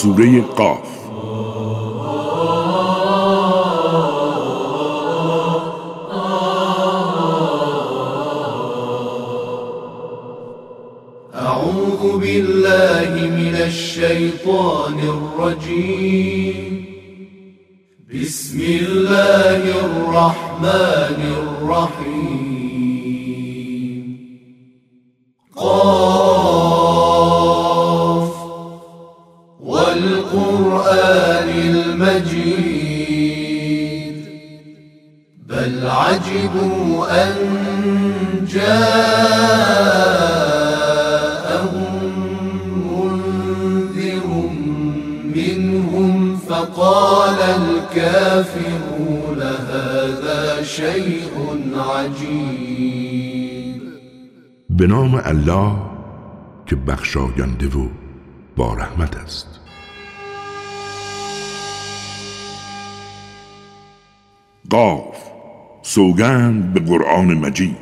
سورة قاف. أعوذ بالله من الشيطان الرجيم. بسم الله الرحمن الرحيم. والقرآن المجيد. بل عجبوا أن جاءهم منذر منهم فقال الكافرون هذا شيء عجيب. به نام الله که بخشاینده و با رحمت است. قاف سوگند به قرآن مجید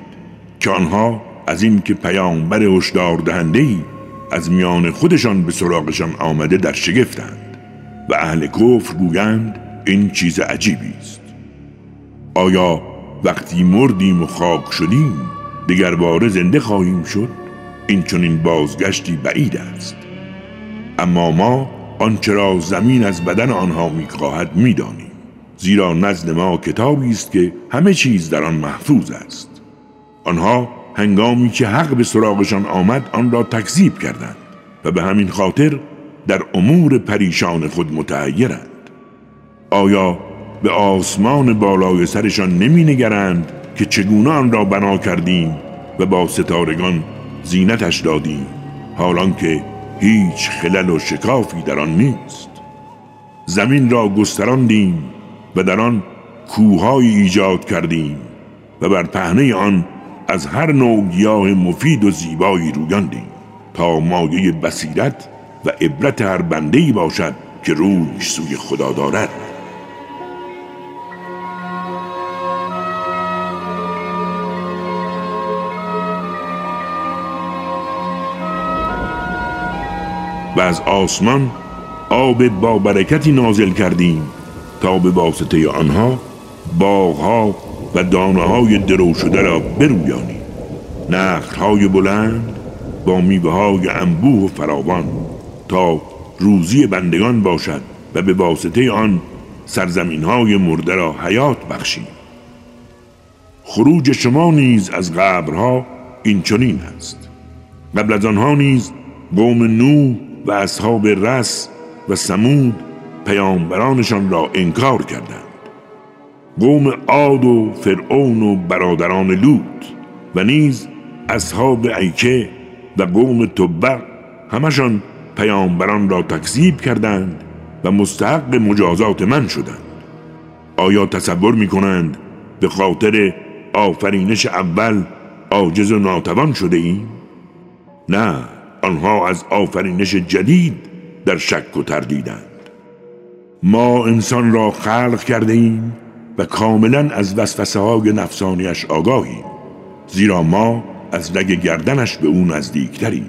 که آنها از این که پیامبر هشدار دهنده ای از میان خودشان به سراغشان آمده در شگفتند. و اهل کفر گویند این چیز عجیبی است. آیا وقتی مردیم و خاک شدیم دیگر بار زنده خواهیم شد؟ این چنین بازگشتی بعید است. اما ما آنچه را زمین از بدن آنها می‌خواهد می‌دانیم. زیرا نزد ما کتابی است که همه چیز در آن محفوظ است. آنها هنگامی که حق به سراغشان آمد آن را تکذیب کردند و به همین خاطر در امور پریشان خود متحیرند. آیا به آسمان بالای سرشان نمی نگرند که چگونه آن را بنا کردیم و با ستارگان زینتش دادیم حالان که هیچ خلل و شکافی در آن نیست؟ زمین را گستراندیم و در آن کوههایی ایجاد کردیم و بر پهنه آن از هر نوع گیاه مفید و زیبایی رویاندیم تا مایه بصیرت و عبرت هر بنده باشد که روی سوی خدا دارد. و از آسمان آب با برکتی نازل کردیم تا به واسطه آنها باغها و دانه های درو شده را برویانیم نخلهای بلند با میوه های انبوه و فراوان تا روزی بندگان باشد و به واسطه آن سرزمین های مرده را حیات بخشیم خروج شما نیز از قبرها این چنین است. قبل از آنها نیز قوم نوح و اصحاب رس و سمود پیامبرانشان را انکار کردند. قوم عاد و فرعون و برادران لوط و نیز اصحاب ایکه و قوم تبع همشان پیامبران را تکذیب کردند و مستحق مجازات من شدند. آیا تصور می کنند به خاطر آفرینش اول عاجز و ناتوان شده ایم؟ نه آنها از آفرینش جدید در شک و تردیدند. ما انسان را خلق کرده ایم و کاملا از وسوسه های نفسانیش آگاهیم زیرا ما از رگ گردنش به او نزدیکتریم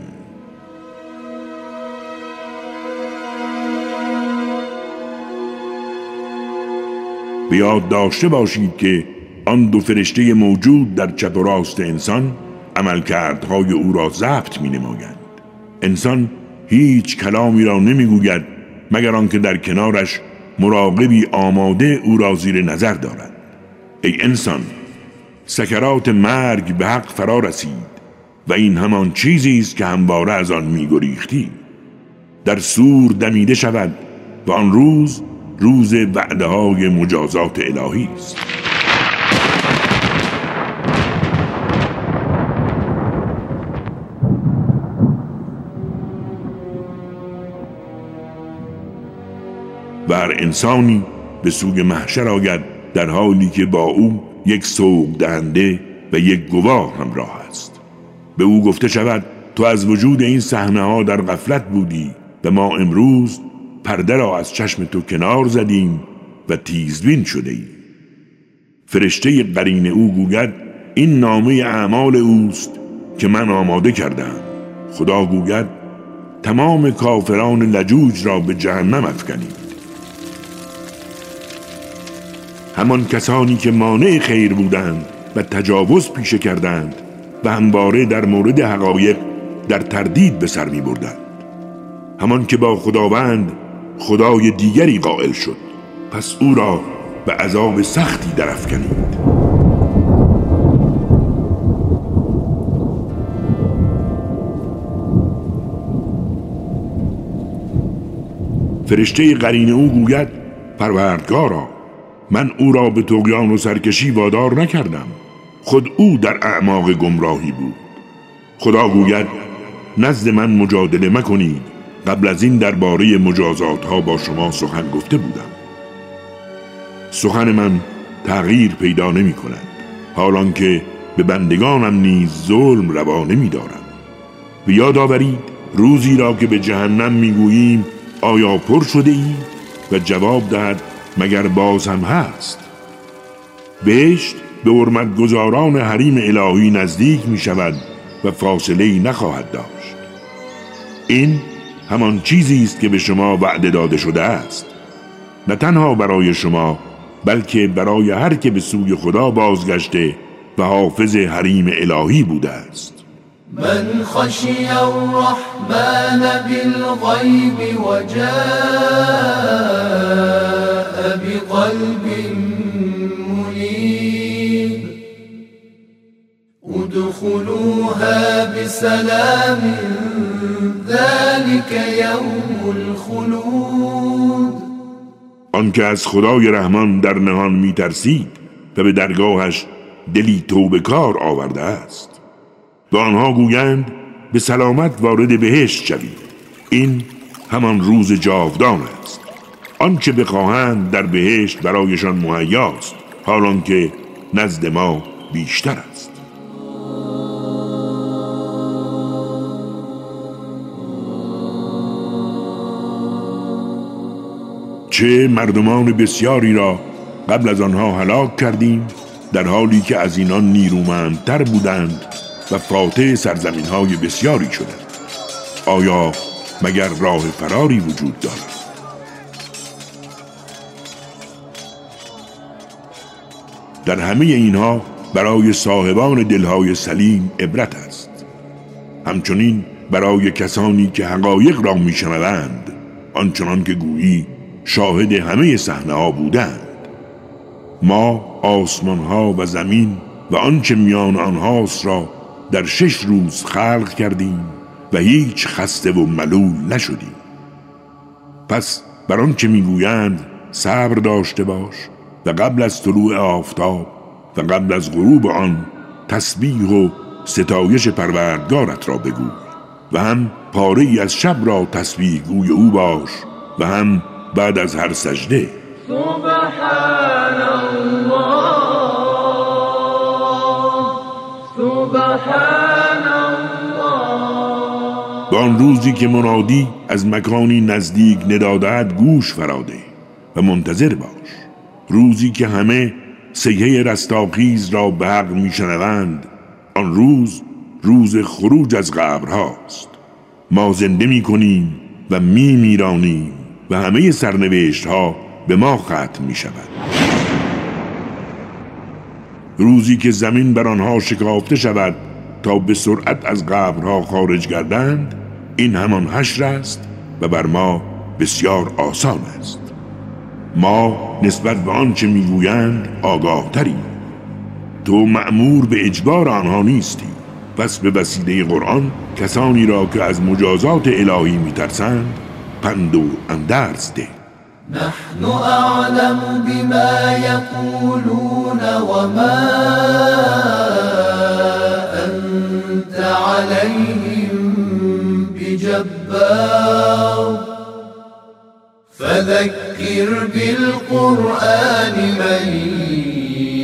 بیاد داشته باشید که آن دو فرشته موجود در چپ و راست انسان عملکردهای او را ضبط می نمایند. انسان هیچ کلامی را نمی‌گوید مگر آنکه در کنارش مراقبی آماده او را زیر نظر دارد. ای انسان سکرات مرگ به حق فرا رسید و این همان چیزی است که همواره از آن میگریختی. در سور دمیده شود و آن روز روز وعده های مجازات الهی است. و هر انسانی به سوی محشر آید در حالی که با او یک سوق دهنده و یک گواه همراه است. به او گفته شود تو از وجود این صحنه ها در غفلت بودی و ما امروز پرده را از چشم تو کنار زدیم و تیزبین شده ای فرشته قرین او گوید این نامه اعمال اوست که من آماده کردم. خدا گوید تمام کافران لجوج را به جهنم افکنید. همان کسانی که مانع خیر بودند و تجاوز پیشه کردند و همواره در مورد حقایق در تردید به سر می بردند همان که با خداوند خدای دیگری قائل شد پس او را به عذاب سختی درافکنید. فرشته قرین او گوید پروردگارا من او را به تقیان و سرکشی وادار نکردم. خود او در اعماق گمراهی بود. خدا گوید نزد من مجادله مکنید. قبل از این درباره مجازات ها با شما سخن گفته بودم. سخن من تغییر پیدا نمی کند حالان که به بندگانم نیز ظلم روا نمی دارم. و یاد آورید روزی را که به جهنم می‌گوییم آیا پر شده ای؟ و جواب دهد مگر باز هم هست. بهشت به حرمت گذاران حریم الهی نزدیک می شود و فاصله ای نخواهد داشت. این همان چیزی است که به شما وعده داده شده است. نه تنها برای شما بلکه برای هر که به سوی خدا بازگشته و حافظ حریم الهی بوده است. من خشی الرحمن بالغیب و جاء بقلب منیب ادخلوها بسلام ذلك یوم الخلود. آنکه از خدای رحمان در نهان میترسید و به درگاهش دلی توبه کار آورده است. و آنها گویند به سلامت وارد بهشت شوید این همان روز جاودان است. آنچه بخواهند در بهشت برایشان مهیاست حالان که نزد ما بیشتر است. چه مردمان بسیاری را قبل از آنها هلاک کردیم در حالی که از اینان نیرومندتر بودند و فاتح سرزمین های بسیاری شدند آیا مگر راه فراری وجود دارد؟ در همه اینها برای صاحبان دلهای سلیم عبرت است. همچنین برای کسانی که حقایق را میشنوند آنچنان که گویی شاهد همه صحنه ها بودند. ما آسمان ها و زمین و آنچه میان آنهاست را در شش روز خلق کردیم و هیچ خسته و ملول نشدیم. پس بر آنچه می‌گویند صبر داشته باش و قبل از طلوع آفتاب و قبل از غروب آن تسبیح و ستایش پروردگارت را بگو و هم پاره ای از شب را تسبیح گوی او باش و هم بعد از هر سجده. سبحان الله. به آن روزی که منادی از مکانی نزدیک ندادت گوش فراده و منتظر باش. روزی که همه سیه رستاخیز را به حق میشنوند آن روز روز خروج از قبرهاست. ما زنده می کنیم و می میرانیم و همه سرنوشت ها به ما ختم می شود روزی که زمین بر آنها شکافته شود تا به سرعت از قبرها خارج گردند این همان حشر است و بر ما بسیار آسان است. ما نسبت به آنچه می‌گویند آگاه تریم تو معمور به اجبار آنها نیستی. پس به وسیله قرآن کسانی را که از مجازات الهی میترسند پند و اندرز ده. نحن أعلم بما يقولون وما أنت عليهم بجبار. فذكر بالقرآن من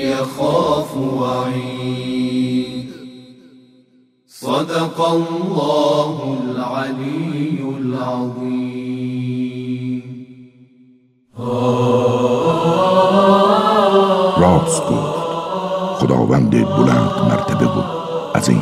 يخاف وعيد. صدق الله العلي العظيم. گفت خداوند بلند مرتبه. و عظیم.